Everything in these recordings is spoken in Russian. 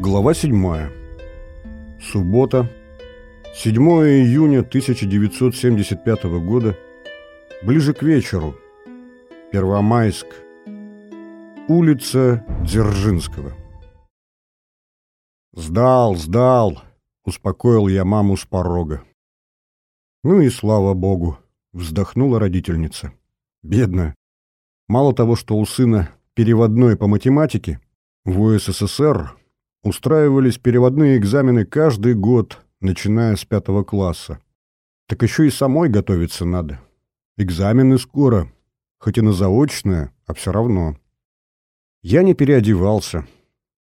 Глава 7. Суббота. 7 июня 1975 года. Ближе к вечеру. Первомайск. Улица Дзержинского. «Сдал, сдал!» — успокоил я маму с порога. «Ну и слава богу!» — вздохнула родительница. «Бедная. Мало того, что у сына переводной по математике, в УССР устраивались переводные экзамены каждый год, начиная с пятого класса. Так еще и самой готовиться надо. Экзамены скоро, хоть и на заочное, а все равно. Я не переодевался.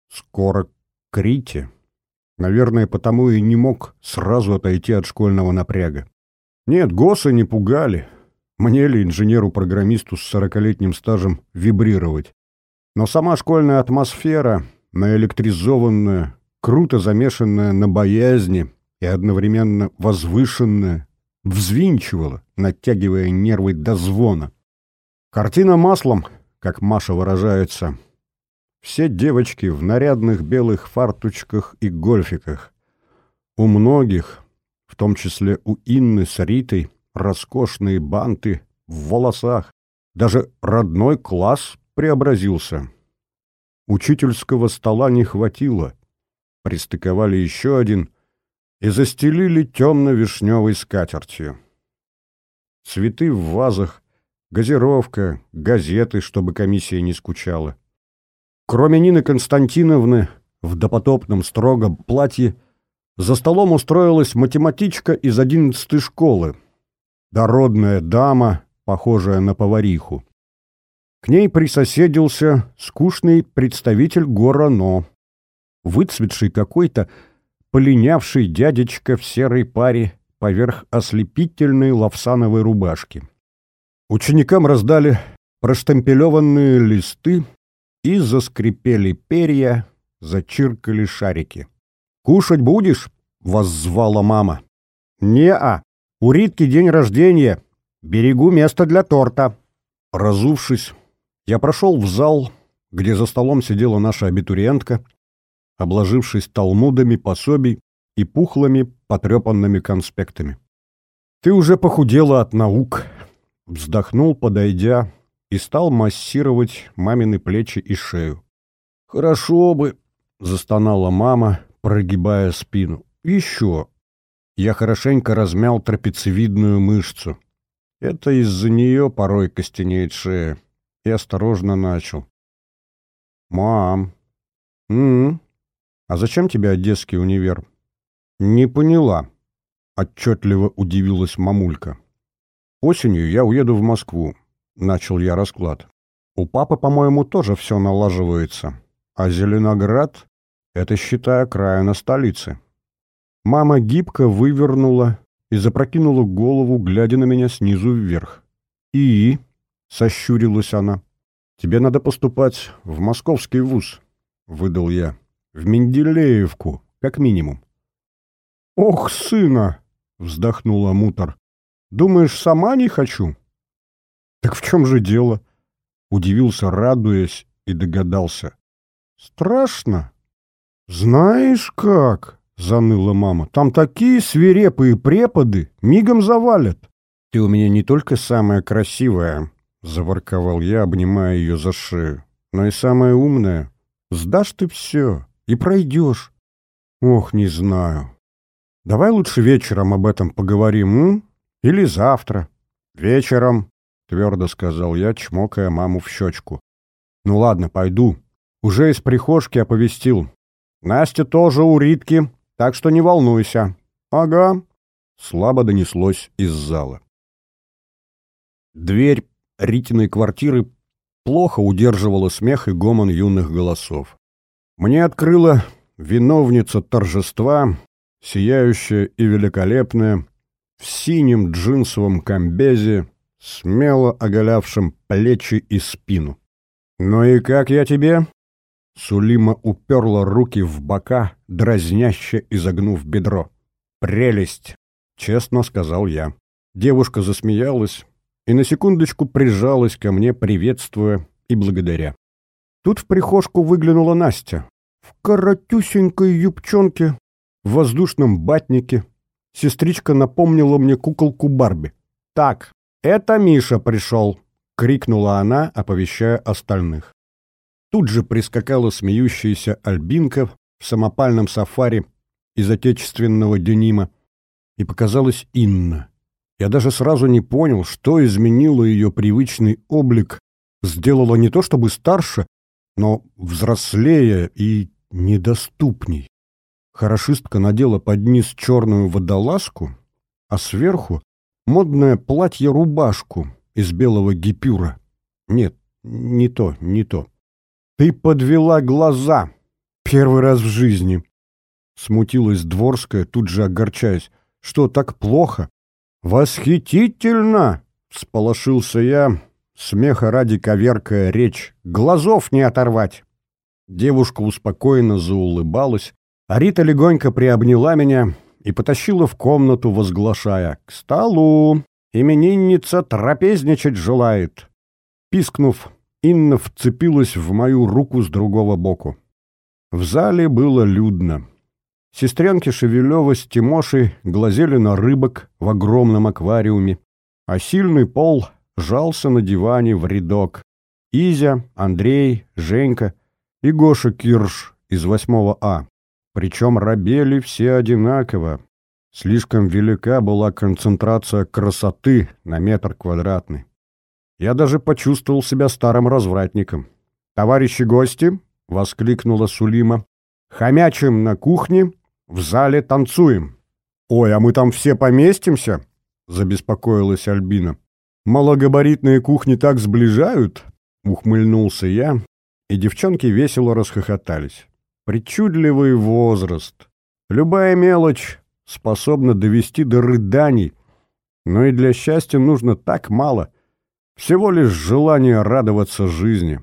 Скоро к Рите. Наверное, потому и не мог сразу отойти от школьного напряга. Нет, ГОСы не пугали. Мне ли, инженеру-программисту с сорокалетним стажем, вибрировать? Но сама школьная атмосфера наэлектризованная, круто замешанная на боязни и одновременно возвышенная, взвинчивала, натягивая нервы до звона. Картина маслом, как Маша выражается. Все девочки в нарядных белых фартучках и гольфиках. У многих, в том числе у Инны с Ритой, роскошные банты в волосах. Даже родной класс преобразился. Учительского стола не хватило. Пристыковали еще один и застелили темно-вишневой скатертью. Цветы в вазах, газировка, газеты, чтобы комиссия не скучала. Кроме Нины Константиновны в допотопном строгом платье за столом устроилась математичка из одиннадцатой школы. Дородная дама, похожая на повариху. К ней присоседился скучный представитель Горано, выцветший какой-то полинявший дядечка в серой паре поверх ослепительной лавсановой рубашки. Ученикам раздали проштемпелеванные листы и заскрипели перья, зачиркали шарики. «Кушать будешь?» — воззвала мама. «Не-а, у Ритки день рождения. Берегу место для торта». Разувшись, я прошел в зал, где за столом сидела наша абитуриентка, обложившись талмудами, пособий и пухлыми, потрепанными конспектами. «Ты уже похудела от наук», — вздохнул, подойдя, и стал массировать мамины плечи и шею. «Хорошо бы», — застонала мама, прогибая спину. «Еще». Я хорошенько размял трапециевидную мышцу. Это из-за нее порой костенеет шея и осторожно начал. «Мам, м, -м а зачем тебе одесский универ?» «Не поняла», — отчетливо удивилась мамулька. «Осенью я уеду в Москву», — начал я расклад. «У папы, по-моему, тоже все налаживается, а Зеленоград — это, считая, окраина столицы». Мама гибко вывернула и запрокинула голову, глядя на меня снизу вверх. «И?» — сощурилась она. «Тебе надо поступать в московский вуз», — выдал я. «В Менделеевку, как минимум». «Ох, сына!» — вздохнула мутор. «Думаешь, сама не хочу?» «Так в чем же дело?» — удивился, радуясь, и догадался. «Страшно?» «Знаешь как?» — заныла мама. «Там такие свирепые преподы, мигом завалят». «Ты у меня не только самая красивая, заворковал я, обнимая ее за шею. Но и самое умное, сдашь ты все и пройдешь. Ох, не знаю. Давай лучше вечером об этом поговорим, м? Или завтра. Вечером, твердо сказал я, чмокая маму в щечку. Ну ладно, пойду. Уже из прихожки оповестил. Настя тоже у Ритки, так что не волнуйся. Ага. Слабо донеслось из зала. Дверь Ритиной квартиры плохо удерживала смех и гомон юных голосов. Мне открыла виновница торжества, сияющая и великолепная, в синем джинсовом комбезе, смело оголявшем плечи и спину. «Ну и как я тебе?» Сулима уперла руки в бока, дразняще изогнув бедро. «Прелесть!» — честно сказал я. Девушка засмеялась, и на секундочку прижалась ко мне, приветствуя и благодаря. Тут в прихожку выглянула Настя в коротюсенькой юбчонке, в воздушном батнике. Сестричка напомнила мне куколку Барби. «Так, это Миша пришел!» — крикнула она, оповещая остальных. Тут же прискакала смеющаяся Альбинка в самопальном сафари из отечественного денима, и показалась Инна. Я даже сразу не понял, что изменило ее привычный облик, сделало не то чтобы старше, но взрослее и недоступней. Хорошистка надела под низ черную водолазку, а сверху модное платье-рубашку из белого гипюра. Нет, не то, не то. Ты подвела глаза. Первый раз в жизни. Смутилась Дворская, тут же огорчаясь. Что, так плохо? Восхитительно! Всполошился я, смеха ради коверкая речь. Глазов не оторвать. Девушка успокоенно заулыбалась, а Рита легонько приобняла меня и потащила в комнату, возглашая «К столу! Именинница трапезничать желает!» Пискнув, Инна вцепилась в мою руку с другого боку. В зале было людно. Сестренки Шевелева с Тимошей глазели на рыбок в огромном аквариуме, а сильный пол жался на диване в рядок. Изя, Андрей, Женька и Гоша Кирш из 8 А. Причем рабели все одинаково. Слишком велика была концентрация красоты на метр квадратный. Я даже почувствовал себя старым развратником. «Товарищи гости!» — воскликнула Сулима. «Хомячим на кухне в зале танцуем. Ой, а мы там все поместимся? Забеспокоилась Альбина. Малогабаритные кухни так сближают, ухмыльнулся я, и девчонки весело расхохотались. Причудливый возраст. Любая мелочь способна довести до рыданий, но и для счастья нужно так мало. Всего лишь желание радоваться жизни.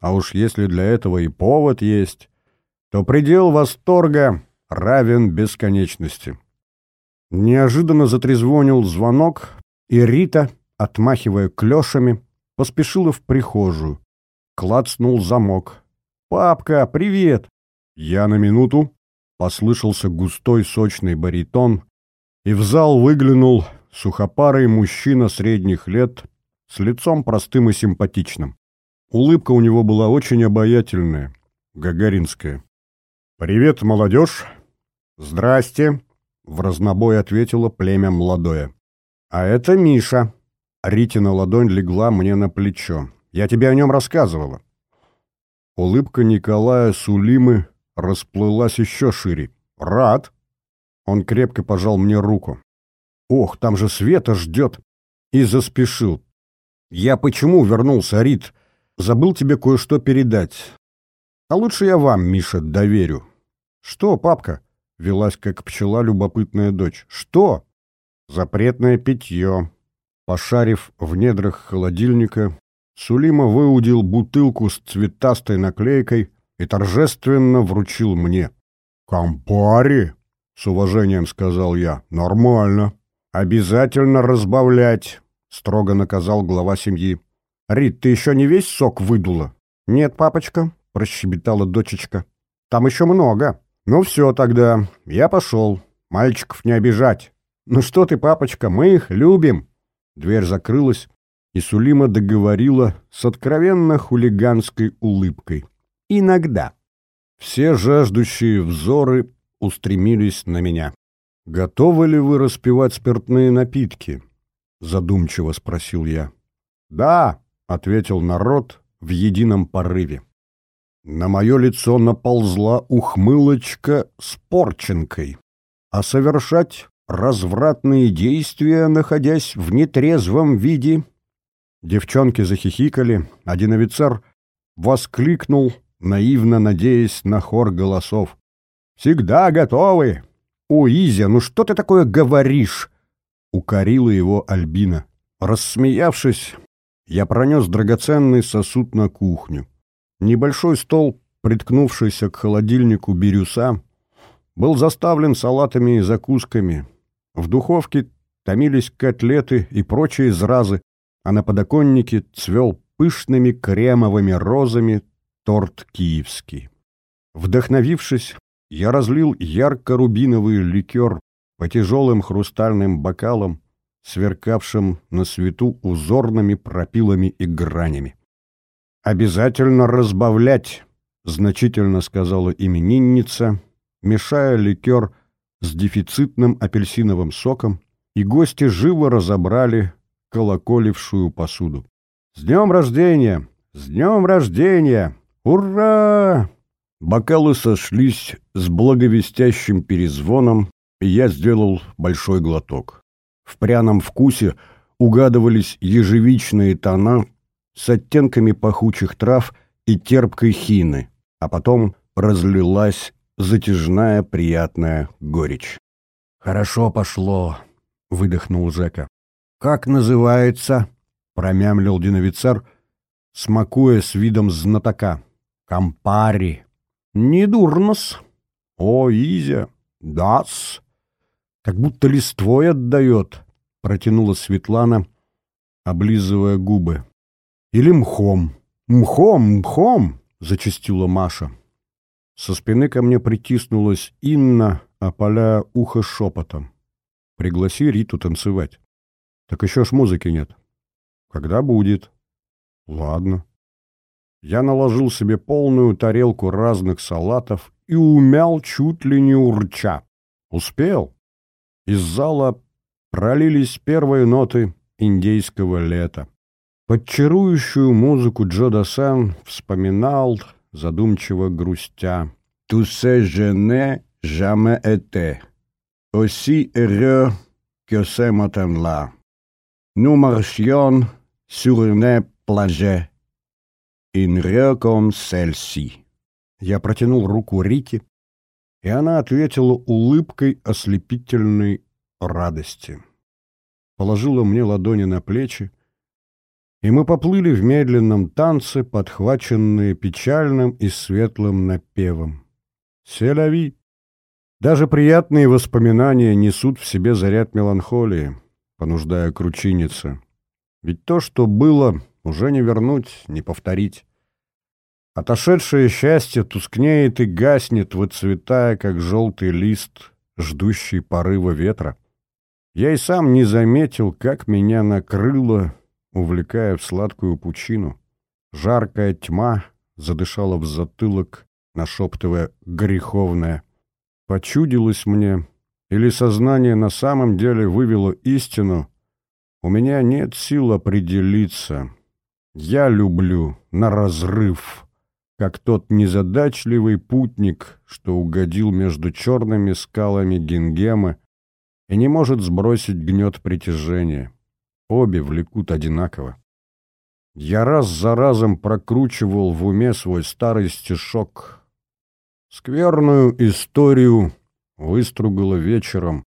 А уж если для этого и повод есть, то предел восторга равен бесконечности. Неожиданно затрезвонил звонок, и Рита, отмахивая клешами, поспешила в прихожую. Клацнул замок. «Папка, привет!» «Я на минуту!» Послышался густой сочный баритон, и в зал выглянул сухопарый мужчина средних лет с лицом простым и симпатичным. Улыбка у него была очень обаятельная, гагаринская. «Привет, молодежь!» «Здрасте!» — в разнобой ответило племя молодое. «А это Миша!» Ритина ладонь легла мне на плечо. «Я тебе о нем рассказывала». Улыбка Николая Сулимы расплылась еще шире. «Рад!» Он крепко пожал мне руку. «Ох, там же Света ждет!» И заспешил. «Я почему вернулся, Рит? Забыл тебе кое-что передать. А лучше я вам, Миша, доверю». «Что, папка?» Велась как пчела любопытная дочь. «Что?» «Запретное питье». Пошарив в недрах холодильника, Сулима выудил бутылку с цветастой наклейкой и торжественно вручил мне. «Кампари!» — с уважением сказал я. «Нормально. Обязательно разбавлять!» — строго наказал глава семьи. «Рит, ты еще не весь сок выдула?» «Нет, папочка», — прощебетала дочечка. «Там еще много». «Ну все тогда, я пошел. Мальчиков не обижать». «Ну что ты, папочка, мы их любим». Дверь закрылась, и Сулима договорила с откровенно хулиганской улыбкой. «Иногда». Все жаждущие взоры устремились на меня. «Готовы ли вы распивать спиртные напитки?» — задумчиво спросил я. «Да», — ответил народ в едином порыве. На мое лицо наползла ухмылочка с порченкой. А совершать развратные действия, находясь в нетрезвом виде... Девчонки захихикали, один офицер воскликнул, наивно надеясь на хор голосов. «Всегда готовы!» «О, Изя, ну что ты такое говоришь?» — укорила его Альбина. Рассмеявшись, я пронес драгоценный сосуд на кухню. Небольшой стол, приткнувшийся к холодильнику бирюса, был заставлен салатами и закусками. В духовке томились котлеты и прочие зразы, а на подоконнике цвел пышными кремовыми розами торт киевский. Вдохновившись, я разлил ярко-рубиновый ликер по тяжелым хрустальным бокалам, сверкавшим на свету узорными пропилами и гранями. «Обязательно разбавлять», — значительно сказала именинница, мешая ликер с дефицитным апельсиновым соком, и гости живо разобрали колоколившую посуду. «С днем рождения! С днем рождения! Ура!» Бокалы сошлись с благовестящим перезвоном, и я сделал большой глоток. В пряном вкусе угадывались ежевичные тона с оттенками пахучих трав и терпкой хины, а потом разлилась затяжная приятная горечь. «Хорошо пошло», — выдохнул Жека. «Как называется?» — промямлил диновицар, смакуя с видом знатока. «Кампари». «Недурно-с». «О, Изя, да-с». «Как будто листвой отдает», — протянула Светлана, облизывая губы. «Или мхом». «Мхом, мхом!» — зачастила Маша. Со спины ко мне притиснулась Инна, опаляя ухо шепотом. «Пригласи Риту танцевать». «Так еще ж музыки нет». «Когда будет?» «Ладно». Я наложил себе полную тарелку разных салатов и умял чуть ли не урча. Успел. Из зала пролились первые ноты индейского лета. Под чарующую музыку Джо Дасан вспоминал, задумчиво грустя. «Tout ce je n'ai jamais été, aussi heureux que ce matin-là. Nous marchions sur une plage, une rue comme celle-ci». Я протянул руку Рите, и она ответила улыбкой ослепительной радости. Положила мне ладони на плечи, и мы поплыли в медленном танце, подхваченные печальным и светлым напевом. Селяви! Даже приятные воспоминания несут в себе заряд меланхолии, понуждая кручиниться. Ведь то, что было, уже не вернуть, не повторить. Отошедшее счастье тускнеет и гаснет, выцветая, как желтый лист, ждущий порыва ветра. Я и сам не заметил, как меня накрыло увлекая в сладкую пучину. Жаркая тьма задышала в затылок, нашептывая греховное. Почудилось мне, или сознание на самом деле вывело истину, у меня нет сил определиться. Я люблю на разрыв, как тот незадачливый путник, что угодил между черными скалами Гингемы и не может сбросить гнет притяжения. Обе влекут одинаково. Я раз за разом прокручивал в уме свой старый стишок. Скверную историю выстругало вечером.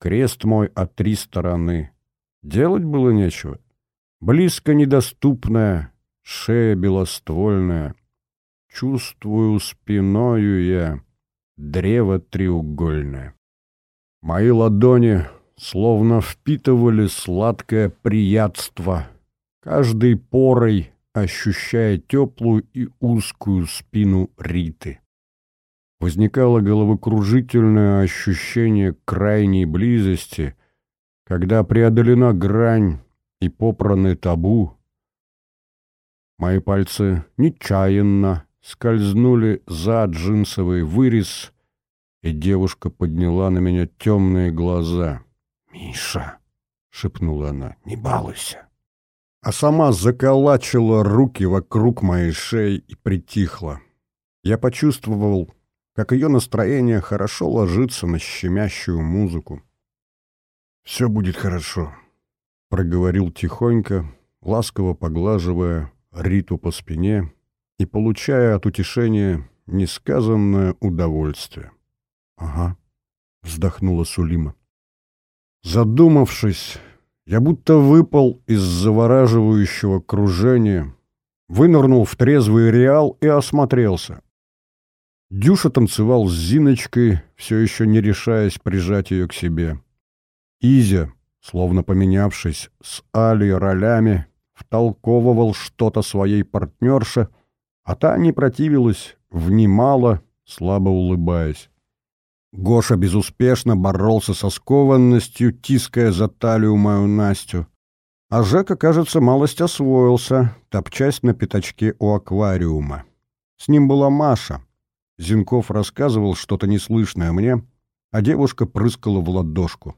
Крест мой от три стороны. Делать было нечего. Близко недоступная, шея белоствольная. Чувствую спиною я древо треугольное. Мои ладони словно впитывали сладкое приятство, каждой порой ощущая теплую и узкую спину Риты. Возникало головокружительное ощущение крайней близости, когда преодолена грань и попраны табу. Мои пальцы нечаянно скользнули за джинсовый вырез, и девушка подняла на меня темные глаза — «Миша!» — шепнула она. «Не балуйся!» А сама заколачила руки вокруг моей шеи и притихла. Я почувствовал, как ее настроение хорошо ложится на щемящую музыку. «Все будет хорошо», — проговорил тихонько, ласково поглаживая Риту по спине и получая от утешения несказанное удовольствие. «Ага», — вздохнула Сулима. Задумавшись, я будто выпал из завораживающего кружения, вынырнул в трезвый реал и осмотрелся. Дюша танцевал с Зиночкой, все еще не решаясь прижать ее к себе. Изя, словно поменявшись с Алей ролями, втолковывал что-то своей партнерше, а та не противилась, внимала, слабо улыбаясь. Гоша безуспешно боролся со скованностью, тиская за талию мою Настю. А Жека, кажется, малость освоился, топчась на пятачке у аквариума. С ним была Маша. Зинков рассказывал что-то неслышное мне, а девушка прыскала в ладошку.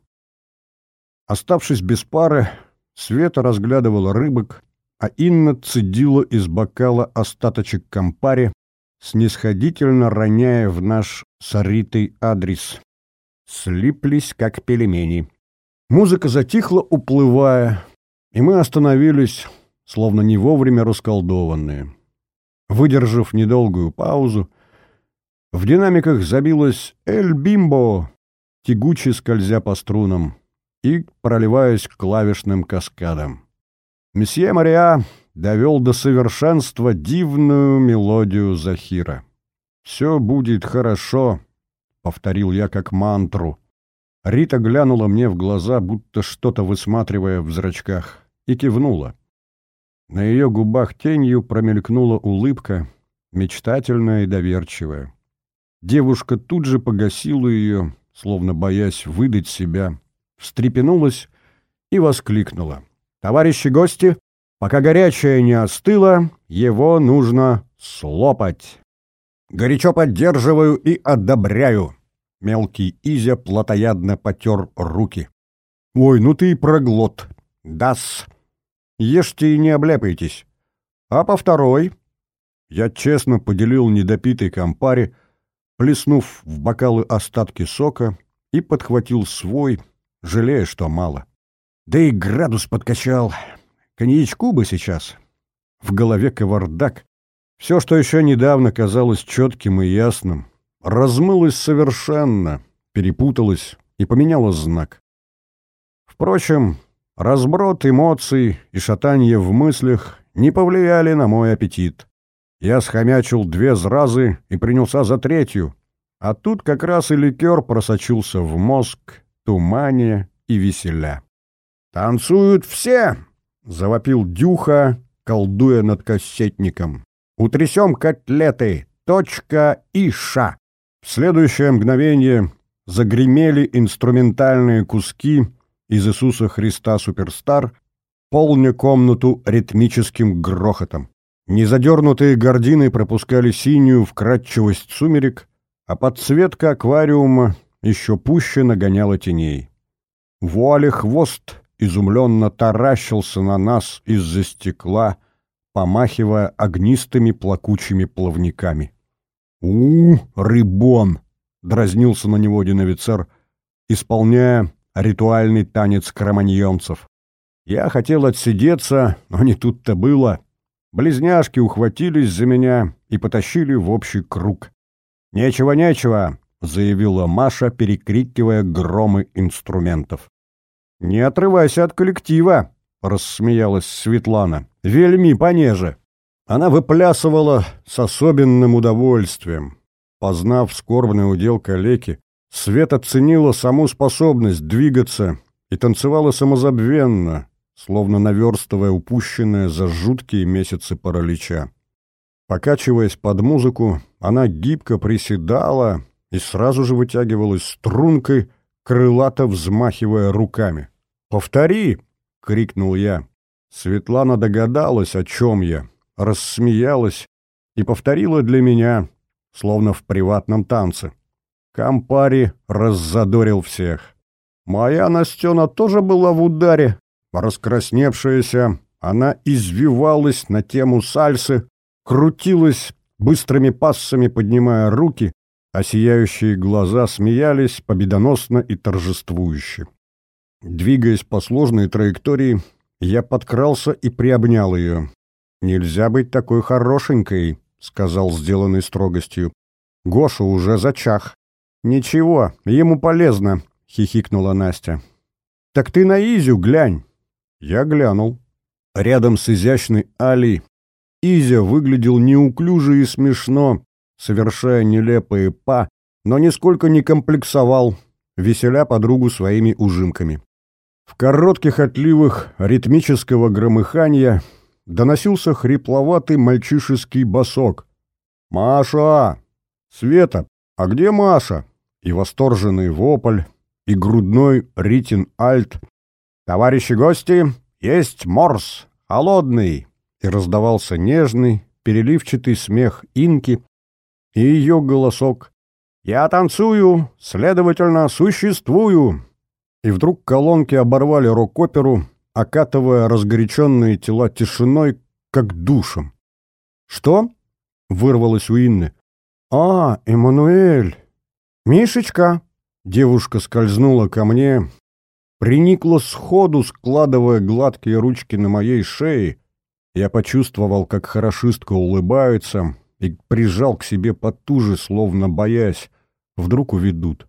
Оставшись без пары, Света разглядывала рыбок, а Инна цедила из бокала остаточек компари, снисходительно роняя в наш соритый адрес. Слиплись, как пельмени. Музыка затихла, уплывая, и мы остановились, словно не вовремя расколдованные. Выдержав недолгую паузу, в динамиках забилась «Эль Бимбо», тягуче скользя по струнам и проливаясь клавишным каскадом. Месье Мариа довел до совершенства дивную мелодию Захира. «Все будет хорошо», — повторил я как мантру. Рита глянула мне в глаза, будто что-то высматривая в зрачках, и кивнула. На ее губах тенью промелькнула улыбка, мечтательная и доверчивая. Девушка тут же погасила ее, словно боясь выдать себя, встрепенулась и воскликнула. «Товарищи гости, пока горячее не остыло, его нужно слопать. Горячо поддерживаю и одобряю». Мелкий Изя плотоядно потер руки. «Ой, ну ты и проглот. Дас. Ешьте и не обляпайтесь. А по второй?» Я честно поделил недопитый компари, плеснув в бокалы остатки сока и подхватил свой, жалея, что мало. Да и градус подкачал. Коньячку бы сейчас. В голове кавардак. Все, что еще недавно казалось четким и ясным, размылось совершенно, перепуталось и поменяло знак. Впрочем, разброд эмоций и шатанье в мыслях не повлияли на мой аппетит. Я схомячил две зразы и принялся за третью, а тут как раз и ликер просочился в мозг, тумане и веселя. «Танцуют все!» — завопил Дюха, колдуя над кассетником. «Утрясем котлеты! Точка и ша!» В следующее мгновение загремели инструментальные куски из Иисуса Христа Суперстар, полня комнату ритмическим грохотом. Незадернутые гардины пропускали синюю вкрадчивость сумерек, а подсветка аквариума еще пуще нагоняла теней. Вуале хвост изумленно таращился на нас из-за стекла, помахивая огнистыми плакучими плавниками. у, рыбон!» — дразнился на него один офицер, исполняя ритуальный танец кроманьонцев. Я хотел отсидеться, но не тут-то было. Близняшки ухватились за меня и потащили в общий круг. «Нечего, нечего!» — заявила Маша, перекрикивая громы инструментов. «Не отрывайся от коллектива!» — рассмеялась Светлана. «Вельми понеже!» Она выплясывала с особенным удовольствием. Познав скорбный удел калеки, Свет оценила саму способность двигаться и танцевала самозабвенно, словно наверстывая упущенное за жуткие месяцы паралича. Покачиваясь под музыку, она гибко приседала и сразу же вытягивалась стрункой, крылато взмахивая руками. «Повтори!» — крикнул я. Светлана догадалась, о чем я, рассмеялась и повторила для меня, словно в приватном танце. Кампари раззадорил всех. Моя Настена тоже была в ударе. Раскрасневшаяся, она извивалась на тему сальсы, крутилась быстрыми пассами, поднимая руки, а сияющие глаза смеялись победоносно и торжествующе. Двигаясь по сложной траектории, я подкрался и приобнял ее. «Нельзя быть такой хорошенькой», — сказал сделанной строгостью. «Гоша уже зачах». «Ничего, ему полезно», — хихикнула Настя. «Так ты на Изю глянь». Я глянул. Рядом с изящной Али Изя выглядел неуклюже и смешно, совершая нелепые па, но нисколько не комплексовал, веселя подругу своими ужимками. В коротких отливах ритмического громыхания доносился хрипловатый мальчишеский босок. «Маша! Света, а где Маша?» И восторженный вопль, и грудной Ритин Альт. «Товарищи гости, есть морс, холодный!» И раздавался нежный, переливчатый смех Инки и ее голосок. «Я танцую, следовательно, существую!» И вдруг колонки оборвали рок-оперу, окатывая разгоряченные тела тишиной, как душем. «Что?» — вырвалось у Инны. «А, Эммануэль! Мишечка!» Девушка скользнула ко мне, приникла сходу, складывая гладкие ручки на моей шее. Я почувствовал, как хорошистка улыбается, и прижал к себе потуже, словно боясь, вдруг уведут.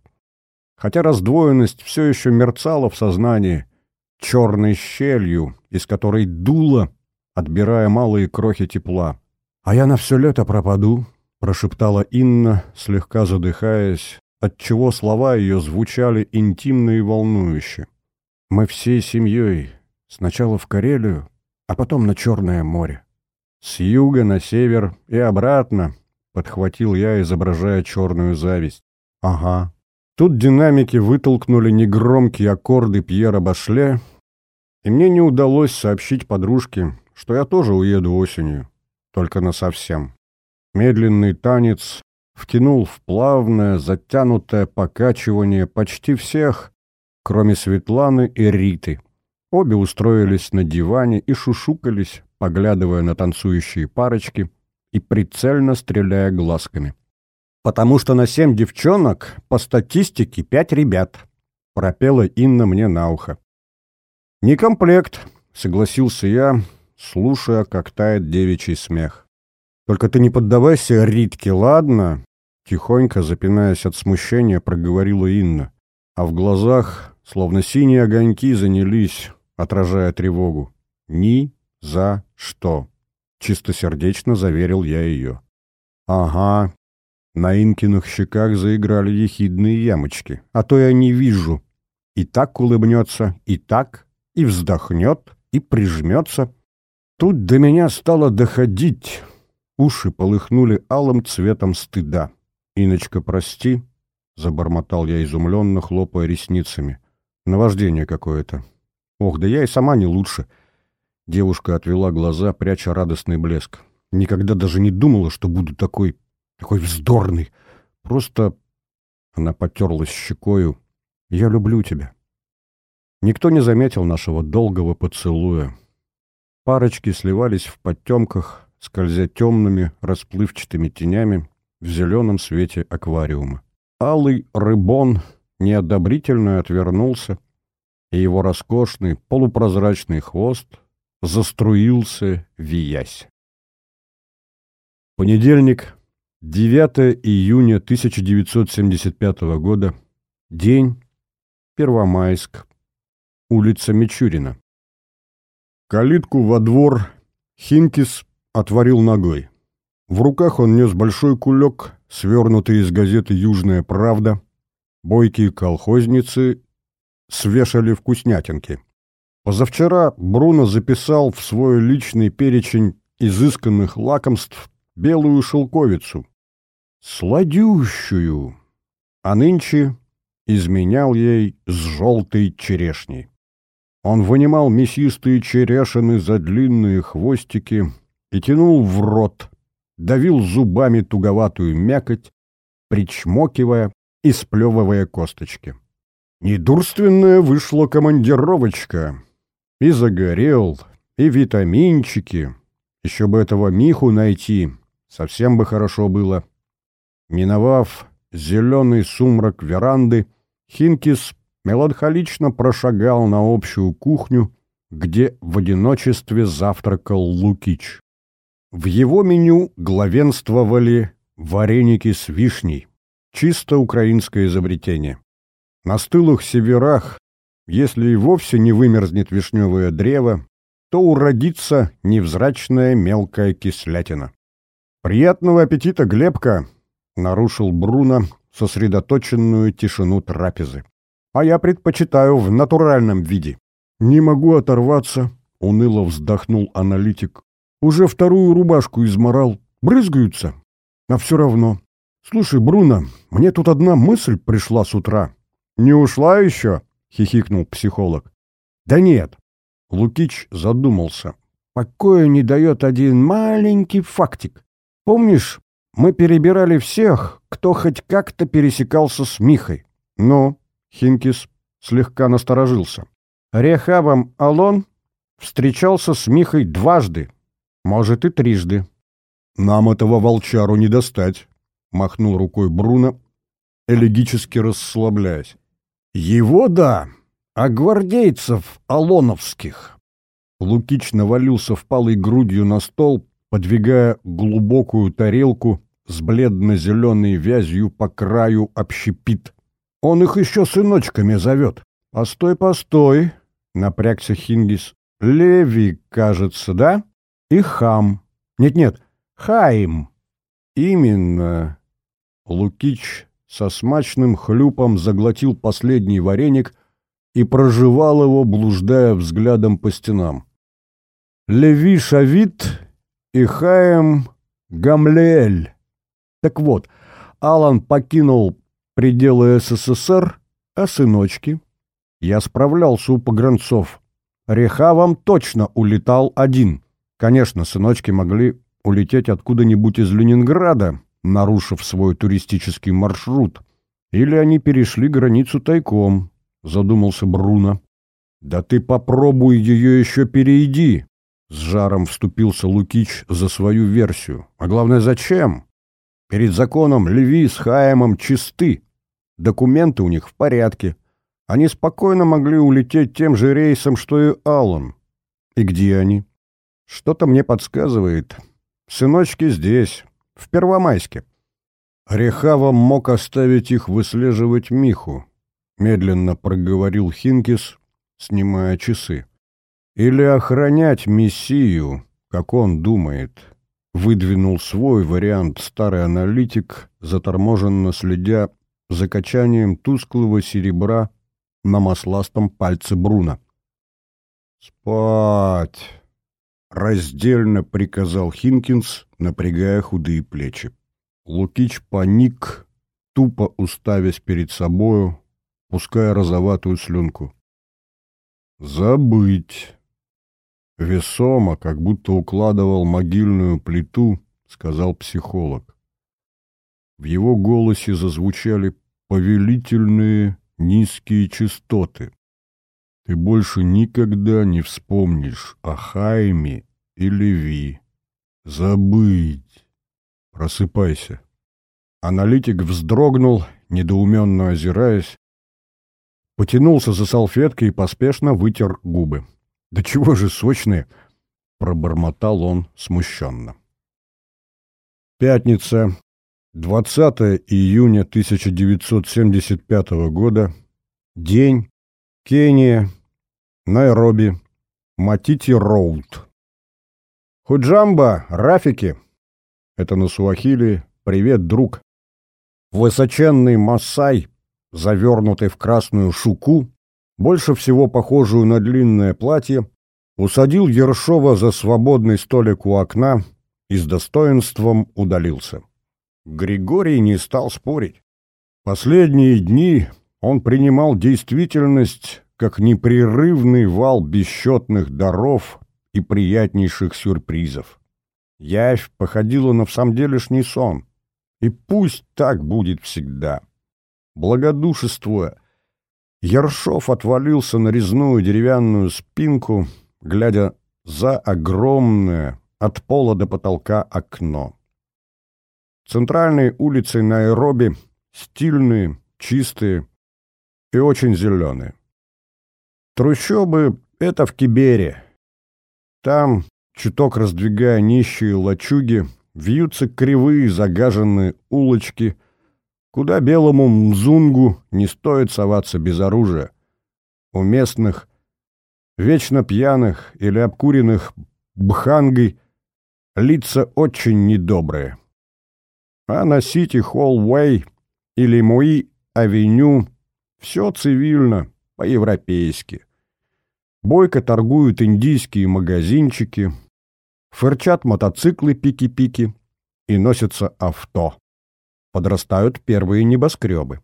Хотя раздвоенность все еще мерцала в сознании, черной щелью, из которой дуло, отбирая малые крохи тепла. «А я на все лето пропаду», — прошептала Инна, слегка задыхаясь, отчего слова ее звучали интимно и волнующе. «Мы всей семьей, сначала в Карелию, а потом на Черное море. С юга на север и обратно», — подхватил я, изображая черную зависть. «Ага». Тут динамики вытолкнули негромкие аккорды Пьера Башле, и мне не удалось сообщить подружке, что я тоже уеду осенью, только насовсем. Медленный танец втянул в плавное, затянутое покачивание почти всех, кроме Светланы и Риты. Обе устроились на диване и шушукались, поглядывая на танцующие парочки и прицельно стреляя глазками. «Потому что на семь девчонок, по статистике, пять ребят», — пропела Инна мне на ухо. «Не комплект», — согласился я, слушая, как тает девичий смех. «Только ты не поддавайся Ритке, ладно?» Тихонько, запинаясь от смущения, проговорила Инна, а в глазах, словно синие огоньки, занялись, отражая тревогу. «Ни за что!» — чистосердечно заверил я ее. «Ага». На Инкиных щеках заиграли ехидные ямочки. «А то я не вижу. И так улыбнется, и так, и вздохнет, и прижмется. Тут до меня стало доходить. Уши полыхнули алым цветом стыда. «Иночка, прости», — забормотал я изумленно, хлопая ресницами. «Наваждение какое-то». «Ох, да я и сама не лучше». Девушка отвела глаза, пряча радостный блеск. «Никогда даже не думала, что буду такой... такой вздорный. Просто...» Она потерлась щекою. «Я люблю тебя». Никто не заметил нашего долгого поцелуя. Парочки сливались в подтемках, скользя темными, расплывчатыми тенями в зеленом свете аквариума. Алый рыбон неодобрительно отвернулся, и его роскошный полупрозрачный хвост заструился, виясь. Понедельник, 9 июня 1975 года, день, Первомайск, улица Мичурина. Калитку во двор Хинкис отворил ногой. В руках он нес большой кулек, свернутый из газеты «Южная правда». Бойкие колхозницы свешали вкуснятинки. Позавчера Бруно записал в свой личный перечень изысканных лакомств белую шелковицу. Сладющую. А нынче изменял ей с желтой черешней. Он вынимал мясистые черешины за длинные хвостики и тянул в рот, давил зубами туговатую мякоть, причмокивая и сплевывая косточки. Недурственная вышла командировочка. И загорел, и витаминчики. Еще бы этого Миху найти, совсем бы хорошо было. Миновав зеленый сумрак веранды, Хинкис меланхолично прошагал на общую кухню, где в одиночестве завтракал Лукич. В его меню главенствовали вареники с вишней, чисто украинское изобретение. На стылых северах, если и вовсе не вымерзнет вишневое древо, то уродится невзрачная мелкая кислятина. «Приятного аппетита, Глебка!» — нарушил Бруно сосредоточенную тишину трапезы а я предпочитаю в натуральном виде. Не могу оторваться, уныло вздохнул аналитик. Уже вторую рубашку изморал. Брызгаются. А все равно. Слушай, Бруно, мне тут одна мысль пришла с утра. Не ушла еще? Хихикнул психолог. Да нет. Лукич задумался. Покоя не дает один маленький фактик. Помнишь, мы перебирали всех, кто хоть как-то пересекался с Михой. Ну, Хинкис слегка насторожился. Рехабам Алон встречался с Михой дважды, может и трижды. «Нам этого волчару не достать», — махнул рукой Бруно, элегически расслабляясь. «Его да, а гвардейцев Алоновских». Лукич навалился впалой грудью на стол, подвигая глубокую тарелку с бледно-зеленой вязью по краю общепит. «Он их еще сыночками зовет». «Постой, постой», — напрягся Хингис. «Леви, кажется, да? И Хам. Нет-нет, Хаим». «Именно». Лукич со смачным хлюпом заглотил последний вареник и прожевал его, блуждая взглядом по стенам. Леви Шавит и Хаем Гамлеэль. Так вот, Алан покинул пределы СССР, а сыночки? Я справлялся у погранцов. Рехавам точно улетал один. Конечно, сыночки могли улететь откуда-нибудь из Ленинграда, нарушив свой туристический маршрут. Или они перешли границу тайком, задумался Бруно. Да ты попробуй ее еще перейди, с жаром вступился Лукич за свою версию. А главное, зачем? Перед законом Леви с Хаемом чисты. Документы у них в порядке. Они спокойно могли улететь тем же рейсом, что и Аллан. И где они? Что-то мне подсказывает. Сыночки здесь, в Первомайске. Рехава мог оставить их выслеживать Миху, медленно проговорил Хинкис, снимая часы. Или охранять Мессию, как он думает. Выдвинул свой вариант старый аналитик, заторможенно следя за качанием тусклого серебра на масластом пальце Бруна. «Спать!» — раздельно приказал Хинкинс, напрягая худые плечи. Лукич паник, тупо уставясь перед собою, пуская розоватую слюнку. «Забыть!» Весомо, как будто укладывал могильную плиту, сказал психолог. В его голосе зазвучали повелительные низкие частоты. Ты больше никогда не вспомнишь о Хайме и Леви. Забыть. Просыпайся. Аналитик вздрогнул, недоуменно озираясь, потянулся за салфеткой и поспешно вытер губы. «Да чего же сочные!» — пробормотал он смущенно. Пятница, 20 июня 1975 года. День. Кения. Найроби. Матити-Роуд. Худжамба, Рафики. Это на суахили. Привет, друг. Высоченный Масай, завернутый в красную шуку, больше всего похожую на длинное платье, усадил Ершова за свободный столик у окна и с достоинством удалился. Григорий не стал спорить. Последние дни он принимал действительность как непрерывный вал бесчетных даров и приятнейших сюрпризов. Явь походила на всамделишний сон. И пусть так будет всегда. Благодушествуя, Ершов отвалился на резную деревянную спинку, глядя за огромное от пола до потолка окно. Центральные улицы Найроби стильные, чистые и очень зеленые. Трущобы — это в Кибере. Там, чуток раздвигая нищие лачуги, вьются кривые загаженные улочки — куда белому мзунгу не стоит соваться без оружия. У местных, вечно пьяных или обкуренных бхангой лица очень недобрые. А на Сити-Холл-Уэй или Муи-Авеню все цивильно, по-европейски. Бойко торгуют индийские магазинчики, фырчат мотоциклы пики-пики, и носится авто. Подрастают первые небоскребы.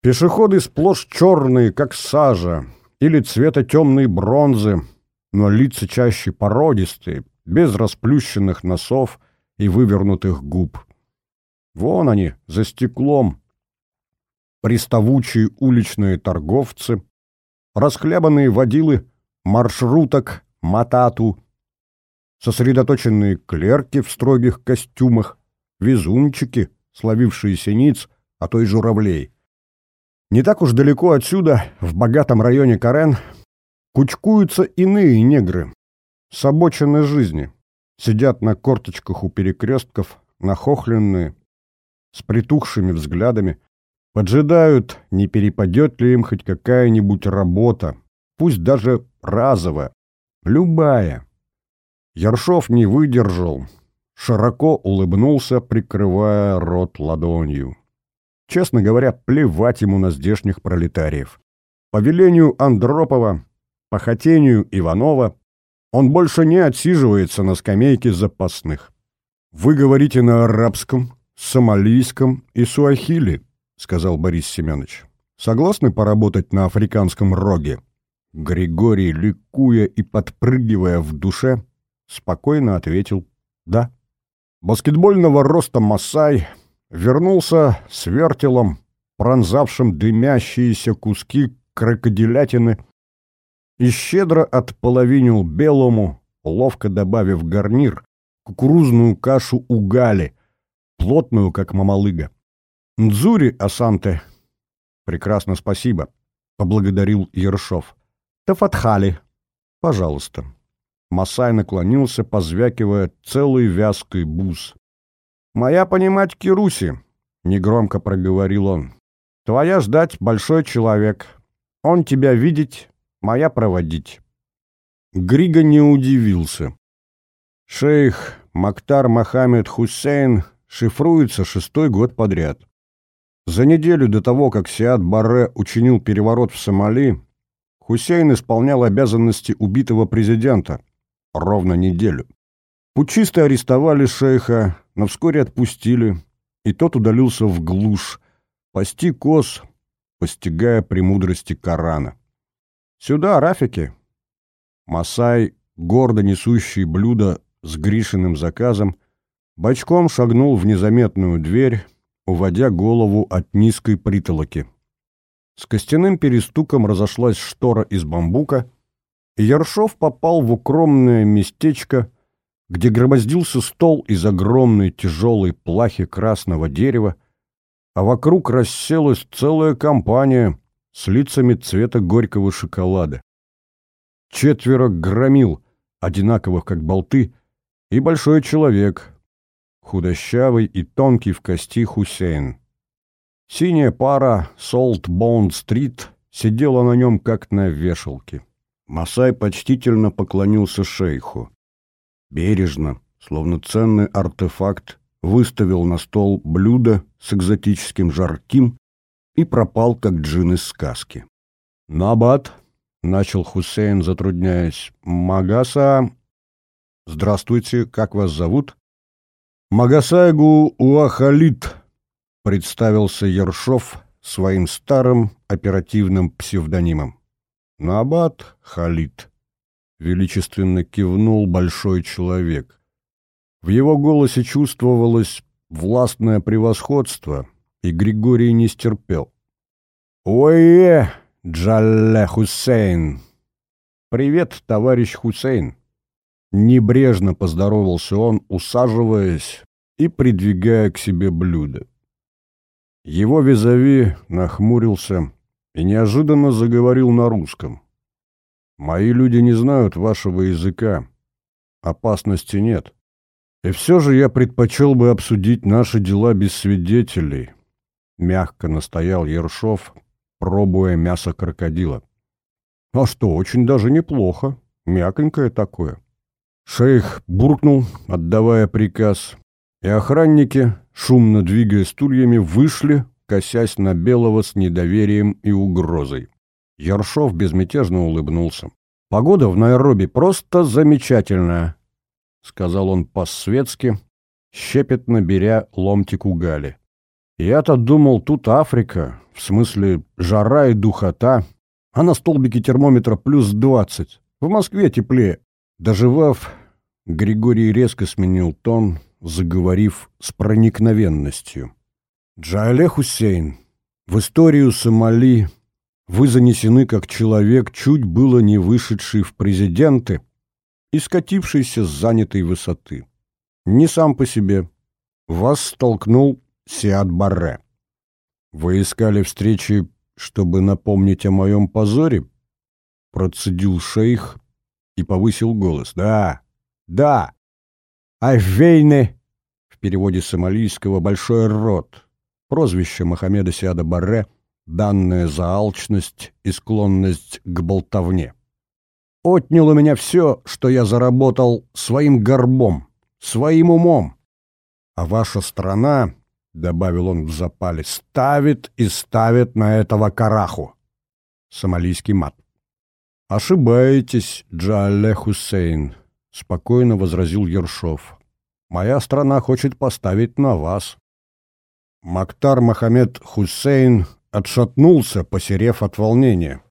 Пешеходы сплошь черные, как сажа, или цвета темной бронзы, но лица чаще породистые, без расплющенных носов и вывернутых губ. Вон они, за стеклом, приставучие уличные торговцы, расхлябанные водилы маршруток, матату, сосредоточенные клерки в строгих костюмах, везунчики, словившие ниц, а то и журавлей. Не так уж далеко отсюда, в богатом районе Карен, кучкуются иные негры, с обочины жизни, сидят на корточках у перекрестков, нахохленные, с притухшими взглядами, поджидают, не перепадет ли им хоть какая-нибудь работа, пусть даже разовая, любая. Ершов не выдержал, широко улыбнулся, прикрывая рот ладонью. Честно говоря, плевать ему на здешних пролетариев. По велению Андропова, по хотению Иванова, он больше не отсиживается на скамейке запасных. «Вы говорите на арабском, сомалийском и суахили», — сказал Борис Семенович. «Согласны поработать на африканском роге?» Григорий, ликуя и подпрыгивая в душе, спокойно ответил «да». Баскетбольного роста Масай вернулся с вертелом, пронзавшим дымящиеся куски крокодилятины, и щедро отполовинил белому, ловко добавив гарнир, кукурузную кашу угали, плотную, как мамалыга. «Нзури, Асанте!» «Прекрасно, спасибо», — поблагодарил Ершов. «Тафатхали, пожалуйста». Масай наклонился, позвякивая целый вязкой бус. «Моя понимать Кируси», — негромко проговорил он. «Твоя ждать большой человек. Он тебя видеть, моя проводить». Грига не удивился. Шейх Мактар Мохаммед Хусейн шифруется шестой год подряд. За неделю до того, как Сиад Барре учинил переворот в Сомали, Хусейн исполнял обязанности убитого президента. Ровно неделю. Пучисты арестовали шейха, но вскоре отпустили, и тот удалился в глушь, пасти коз, постигая премудрости Корана. «Сюда, Рафики!» Масай, гордо несущий блюдо с Гришиным заказом, бочком шагнул в незаметную дверь, уводя голову от низкой притолоки. С костяным перестуком разошлась штора из бамбука, и Ершов попал в укромное местечко, где громоздился стол из огромной тяжелой плахи красного дерева, а вокруг расселась целая компания с лицами цвета горького шоколада. Четверо громил, одинаковых как болты, и большой человек, худощавый и тонкий в кости Хусейн. Синяя пара Солт Боунд Стрит сидела на нем как на вешалке. Масай почтительно поклонился шейху. Бережно, словно ценный артефакт, выставил на стол блюдо с экзотическим жарким и пропал, как джин из сказки. «Набат», — начал Хусейн, затрудняясь, — «Магаса...» «Здравствуйте, как вас зовут?» «Магасайгу Уахалит», — представился Ершов своим старым оперативным псевдонимом. «Набат Халид», — величественно кивнул большой человек. В его голосе чувствовалось властное превосходство, и Григорий не стерпел. «Ое, Джалле Хусейн!» «Привет, товарищ Хусейн!» Небрежно поздоровался он, усаживаясь и придвигая к себе блюдо. Его визави нахмурился и неожиданно заговорил на русском. «Мои люди не знают вашего языка. Опасности нет. И все же я предпочел бы обсудить наши дела без свидетелей», — мягко настоял Ершов, пробуя мясо крокодила. «А что, очень даже неплохо. Мяконькое такое». Шейх буркнул, отдавая приказ, и охранники, шумно двигая стульями, вышли, косясь на Белого с недоверием и угрозой. Яршов безмятежно улыбнулся. «Погода в Найроби просто замечательная», — сказал он по-светски, щепетно беря ломтик угали. Я-то думал, тут Африка, в смысле жара и духота, а на столбике термометра плюс двадцать. В Москве теплее. Доживав, Григорий резко сменил тон, заговорив с проникновенностью. «Джаале Хусейн, в историю Сомали вы занесены как человек, чуть было не вышедший в президенты и скатившийся с занятой высоты. Не сам по себе. Вас столкнул Сиад Барре. Вы искали встречи, чтобы напомнить о моем позоре? Процедил шейх и повысил голос. Да, да. Айвейне, в переводе сомалийского «большой рот», прозвище Мохаммеда Сиада Барре — данное за алчность и склонность к болтовне. Отнял у меня все, что я заработал своим горбом, своим умом. А ваша страна, — добавил он в запале, — ставит и ставит на этого караху. Сомалийский мат. «Ошибаетесь, Джалле Хусейн», — спокойно возразил Ершов. «Моя страна хочет поставить на вас». Мактар Мохаммед Хусейн отшатнулся, посерев от волнения.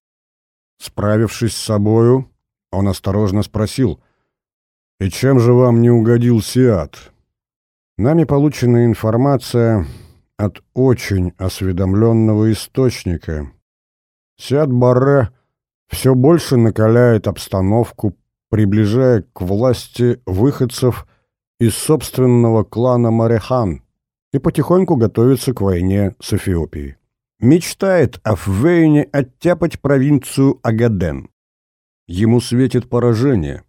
Справившись с собою, он осторожно спросил, «И чем же вам не угодил Сиат?» Нами получена информация от очень осведомленного источника. Сиат Барре все больше накаляет обстановку, приближая к власти выходцев из собственного клана Марехан и потихоньку готовится к войне с Эфиопией мечтает о Фвейне оттяпать провинцию Агаден. Ему светит поражение,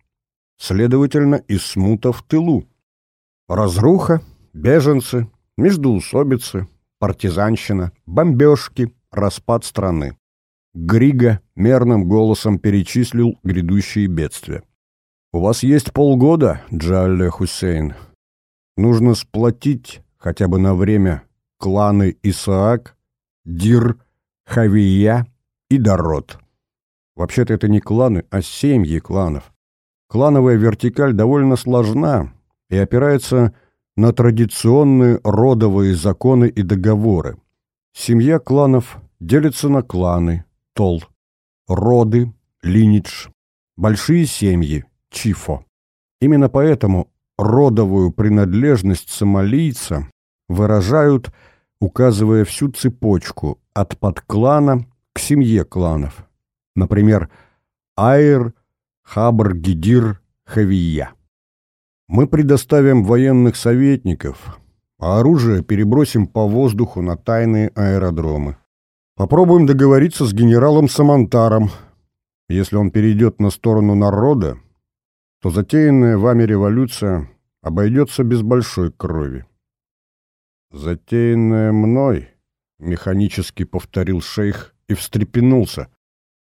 следовательно, и смута в тылу. Разруха, беженцы, междоусобицы, партизанщина, бомбежки, распад страны. Грига мерным голосом перечислил грядущие бедствия. «У вас есть полгода, Джалле Хусейн. Нужно сплотить хотя бы на время кланы Исаак Дир, Хавия и Дарот. Вообще-то это не кланы, а семьи кланов. Клановая вертикаль довольно сложна и опирается на традиционные родовые законы и договоры. Семья кланов делится на кланы, тол, роды, линидж, большие семьи, чифо. Именно поэтому родовую принадлежность сомалийца выражают – указывая всю цепочку от подклана к семье кланов. Например, Айр, Хабр, Гидир, Хавия. Мы предоставим военных советников, а оружие перебросим по воздуху на тайные аэродромы. Попробуем договориться с генералом Самантаром. Если он перейдет на сторону народа, то затеянная вами революция обойдется без большой крови. «Затеянное мной», — механически повторил шейх и встрепенулся.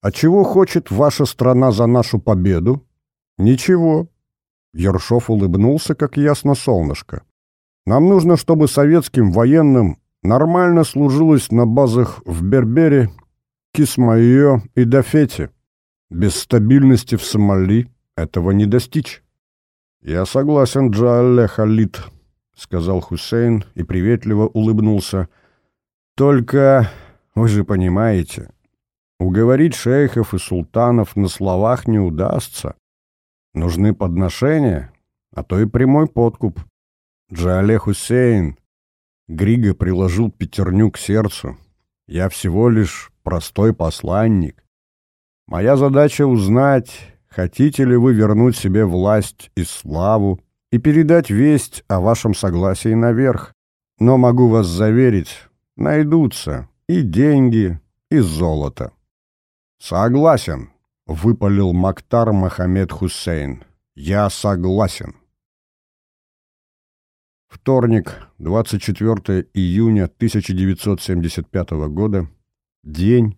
«А чего хочет ваша страна за нашу победу?» «Ничего». Ершов улыбнулся, как ясно солнышко. «Нам нужно, чтобы советским военным нормально служилось на базах в Бербере, Кисмайо и Дафете. Без стабильности в Сомали этого не достичь». «Я согласен, Джалле Халид», — сказал Хусейн и приветливо улыбнулся. «Только, вы же понимаете, уговорить шейхов и султанов на словах не удастся. Нужны подношения, а то и прямой подкуп. Джале Хусейн!» Григо приложил пятерню к сердцу. «Я всего лишь простой посланник. Моя задача узнать, хотите ли вы вернуть себе власть и славу, и передать весть о вашем согласии наверх. Но могу вас заверить, найдутся и деньги, и золото. Согласен, выпалил Мактар Мохаммед Хусейн. Я согласен. Вторник, 24 июня 1975 года. День.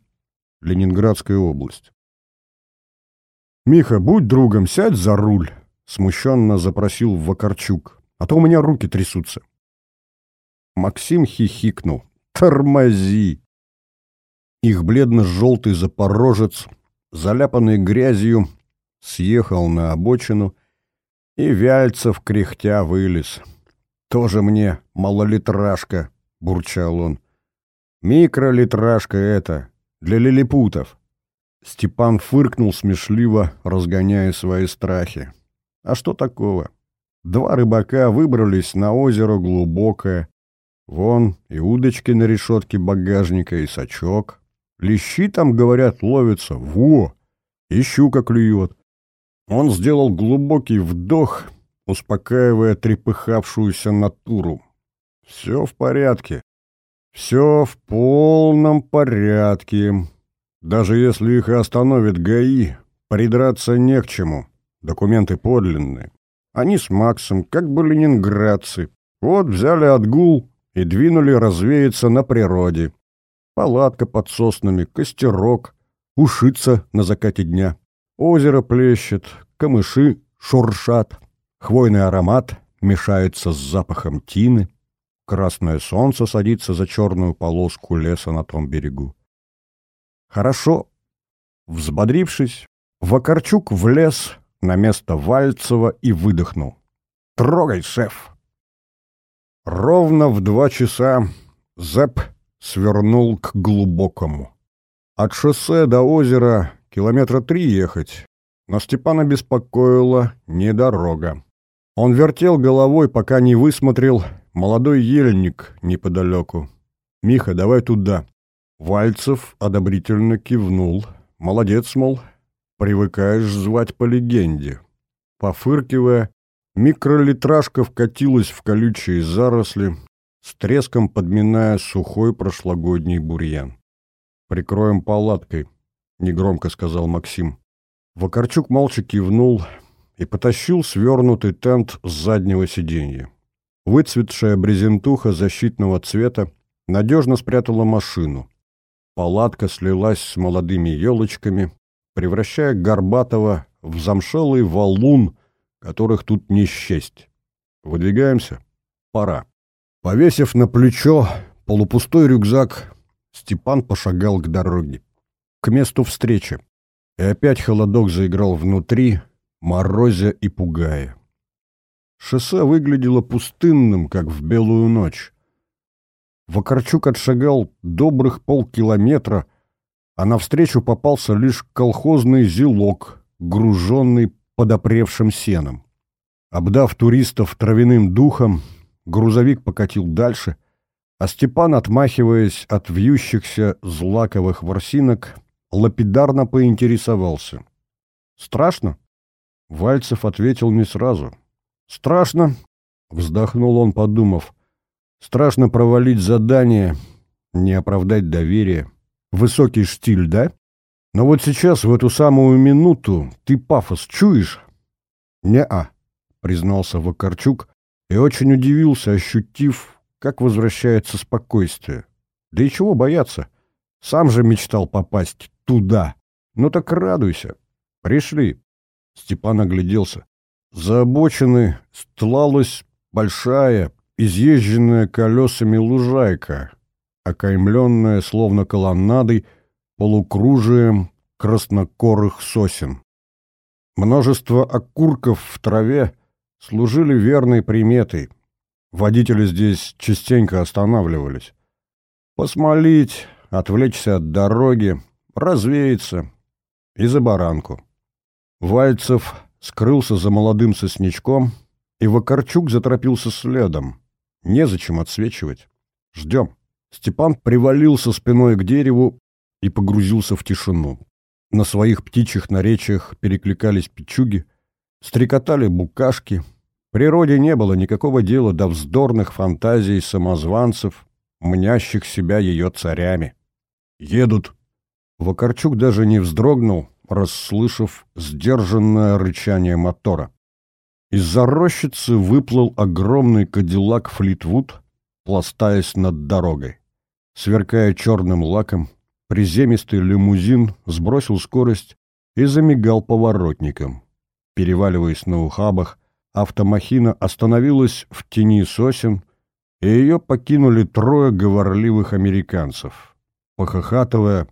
Ленинградская область. «Миха, будь другом, сядь за руль», Смущенно запросил Вакарчук. А то у меня руки трясутся. Максим хихикнул. «Тормози!» Их бледно-желтый запорожец, заляпанный грязью, съехал на обочину, и Вяльцев кряхтя вылез. «Тоже мне малолитражка», — бурчал он. «Микролитражка это, для лилипутов». Степан фыркнул смешливо, разгоняя свои страхи. «А что такого? Два рыбака выбрались на озеро глубокое. Вон и удочки на решетке багажника, и сачок. Лещи там, говорят, ловятся. Во! И щука клюет. Он сделал глубокий вдох, успокаивая трепыхавшуюся натуру. Все в порядке. Все в полном порядке. Даже если их и остановит ГАИ, придраться не к чему. Документы подлинные. Они с Максом, как бы ленинградцы. Вот взяли отгул и двинули развеяться на природе. Палатка под соснами, костерок, ушица на закате дня. Озеро плещет, камыши шуршат, хвойный аромат мешается с запахом тины. Красное солнце садится за черную полоску леса на том берегу. Хорошо. Взбодрившись, Вакарчук влез на место Вальцева и выдохнул. «Трогай, шеф!» Ровно в два часа Зэп свернул к глубокому. От шоссе до озера километра три ехать, но Степана беспокоила не дорога. Он вертел головой, пока не высмотрел молодой ельник неподалеку. «Миха, давай туда». Вальцев одобрительно кивнул. «Молодец, мол, привыкаешь звать по легенде». Пофыркивая, микролитражка вкатилась в колючие заросли, с треском подминая сухой прошлогодний бурьян. «Прикроем палаткой», — негромко сказал Максим. Вакарчук молча кивнул и потащил свернутый тент с заднего сиденья. Выцветшая брезентуха защитного цвета надежно спрятала машину. Палатка слилась с молодыми елочками, превращая Горбатова в замшелый валун, которых тут не счесть. Выдвигаемся? Пора. Повесив на плечо полупустой рюкзак, Степан пошагал к дороге, к месту встречи. И опять холодок заиграл внутри, морозя и пугая. Шоссе выглядело пустынным, как в белую ночь. Вакарчук отшагал добрых полкилометра, а навстречу попался лишь колхозный зилок, груженный подопревшим сеном. Обдав туристов травяным духом, грузовик покатил дальше, а Степан, отмахиваясь от вьющихся злаковых ворсинок, лапидарно поинтересовался. «Страшно?» Вальцев ответил не сразу. «Страшно», — вздохнул он, подумав. «Страшно провалить задание, не оправдать доверие. Высокий штиль, да? Но вот сейчас, в эту самую минуту, ты пафос чуешь?» «Не-а», — признался Вакарчук и очень удивился, ощутив, как возвращается спокойствие. «Да и чего бояться? Сам же мечтал попасть туда. Ну так радуйся. Пришли». Степан огляделся. За обочины стлалась большая, изъезженная колесами лужайка, окаймленная, словно колоннадой, полукружием краснокорых сосен. Множество окурков в траве служили верной приметой. Водители здесь частенько останавливались. Посмолить, отвлечься от дороги, развеяться и за баранку. Вальцев скрылся за молодым сосничком, и Вакарчук заторопился следом. Незачем отсвечивать. Ждем. Степан привалился спиной к дереву и погрузился в тишину. На своих птичьих наречиях перекликались печуги, стрекотали букашки. Природе не было никакого дела до вздорных фантазий самозванцев, мнящих себя ее царями. «Едут!» Вакарчук даже не вздрогнул, расслышав сдержанное рычание мотора. Из-за рощицы выплыл огромный кадиллак Флитвуд, пластаясь над дорогой. Сверкая черным лаком, приземистый лимузин сбросил скорость и замигал поворотником. Переваливаясь на ухабах, автомахина остановилась в тени сосен, и ее покинули трое говорливых американцев. Похохатывая,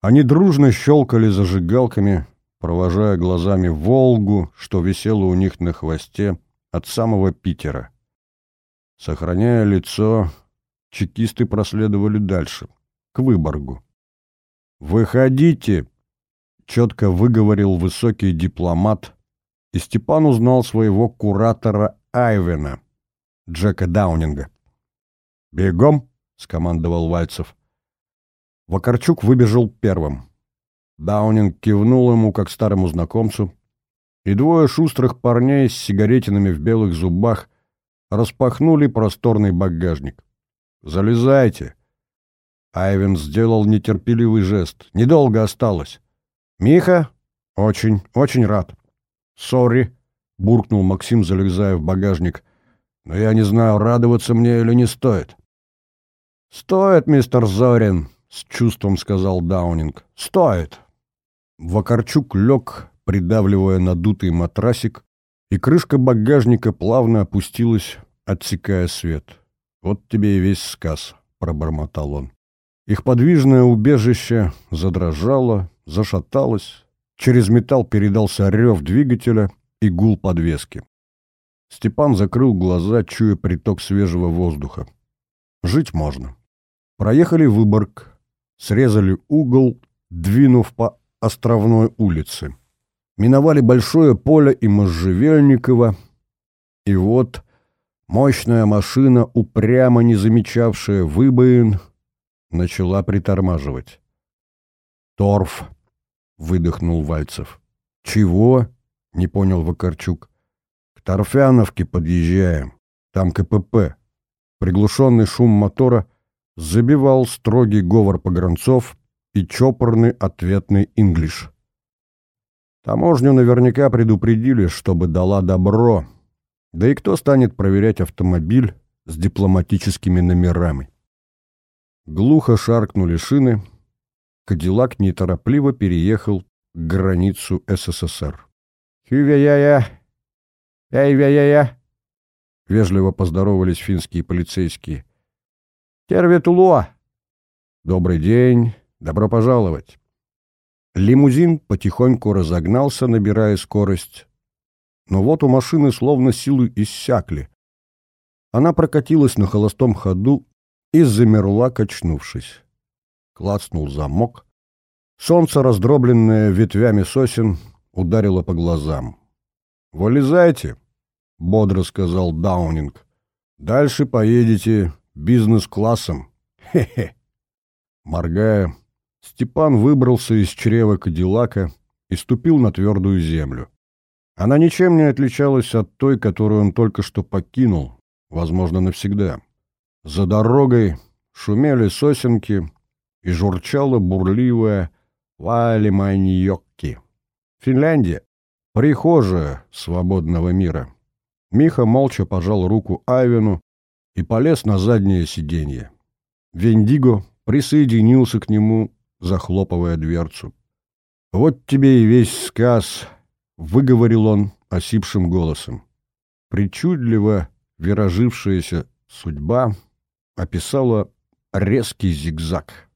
они дружно щелкали зажигалками, провожая глазами «Волгу», что висело у них на хвосте от самого Питера. Сохраняя лицо, чекисты проследовали дальше, к Выборгу. «Выходите!» — четко выговорил высокий дипломат, и Степан узнал своего куратора Айвена, Джека Даунинга. «Бегом!» — скомандовал Вальцев. Вакарчук выбежал первым. Даунинг кивнул ему, как старому знакомцу, и двое шустрых парней с сигаретинами в белых зубах распахнули просторный багажник. «Залезайте!» Айвен сделал нетерпеливый жест. «Недолго осталось». «Миха?» «Очень, очень рад». «Сори», — буркнул Максим, залезая в багажник. «Но я не знаю, радоваться мне или не стоит». «Стоит, мистер Зорин», — с чувством сказал Даунинг. «Стоит». Вакарчук лег, придавливая надутый матрасик, и крышка багажника плавно опустилась, отсекая свет. «Вот тебе и весь сказ», — пробормотал он. Их подвижное убежище задрожало, зашаталось, через металл передался рев двигателя и гул подвески. Степан закрыл глаза, чуя приток свежего воздуха. Жить можно. Проехали Выборг, срезали угол, двинув по Островной улице. Миновали большое поле и Можжевельниково, и вот мощная машина, упрямо не замечавшая выбоин, начала притормаживать. «Торф!» — выдохнул Вальцев. «Чего?» — не понял Вакарчук. «К Торфяновке подъезжаем. Там КПП». Приглушенный шум мотора забивал строгий говор погранцов и чопорный ответный инглиш. Таможню наверняка предупредили, чтобы дала добро. Да и кто станет проверять автомобиль с дипломатическими номерами? Глухо шаркнули шины. Кадиллак неторопливо переехал к границу СССР. «Хювя-я-я! Яй-вя-я-я!» Вежливо поздоровались финские полицейские. «Терветулуа!» «Добрый день! Добро пожаловать!» Лимузин потихоньку разогнался, набирая скорость. Но вот у машины словно силы иссякли. Она прокатилась на холостом ходу и замерла, качнувшись. Клацнул замок. Солнце, раздробленное ветвями сосен, ударило по глазам. «Вылезайте», — бодро сказал Даунинг. «Дальше поедете бизнес-классом. Хе-хе». Моргая, Степан выбрался из чрева Кадиллака и ступил на твердую землю. Она ничем не отличалась от той, которую он только что покинул, возможно, навсегда. За дорогой шумели сосенки и журчала бурливая Валиманьокки. Финляндия — прихожая свободного мира. Миха молча пожал руку Айвену и полез на заднее сиденье. Вендиго присоединился к нему, захлопывая дверцу. «Вот тебе и весь сказ», — выговорил он осипшим голосом. Причудливо виражившаяся судьба — описала резкий зигзаг.